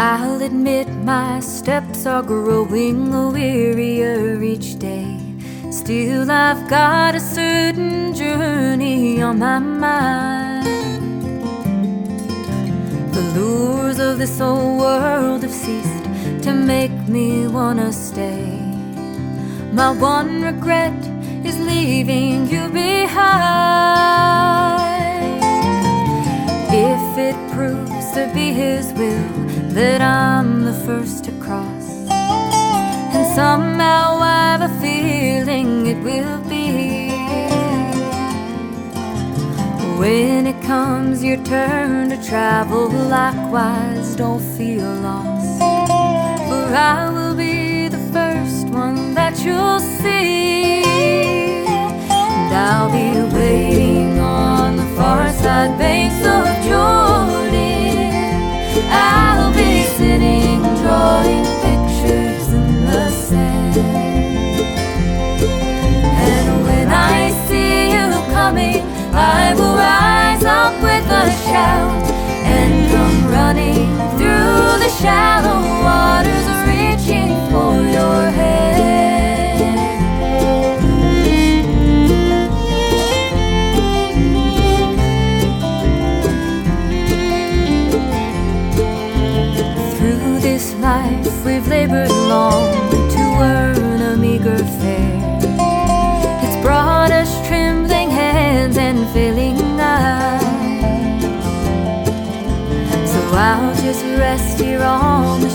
admit my steps are growing wearier each day. Still, I've got a certain journey on my mind. The lures of this old world have ceased to make me wanna stay. My one regret is leaving to be His will that I'm the first to cross, and somehow I've a feeling it will be. When it comes your turn to travel, likewise don't feel lost. For I will be I'll just rest here on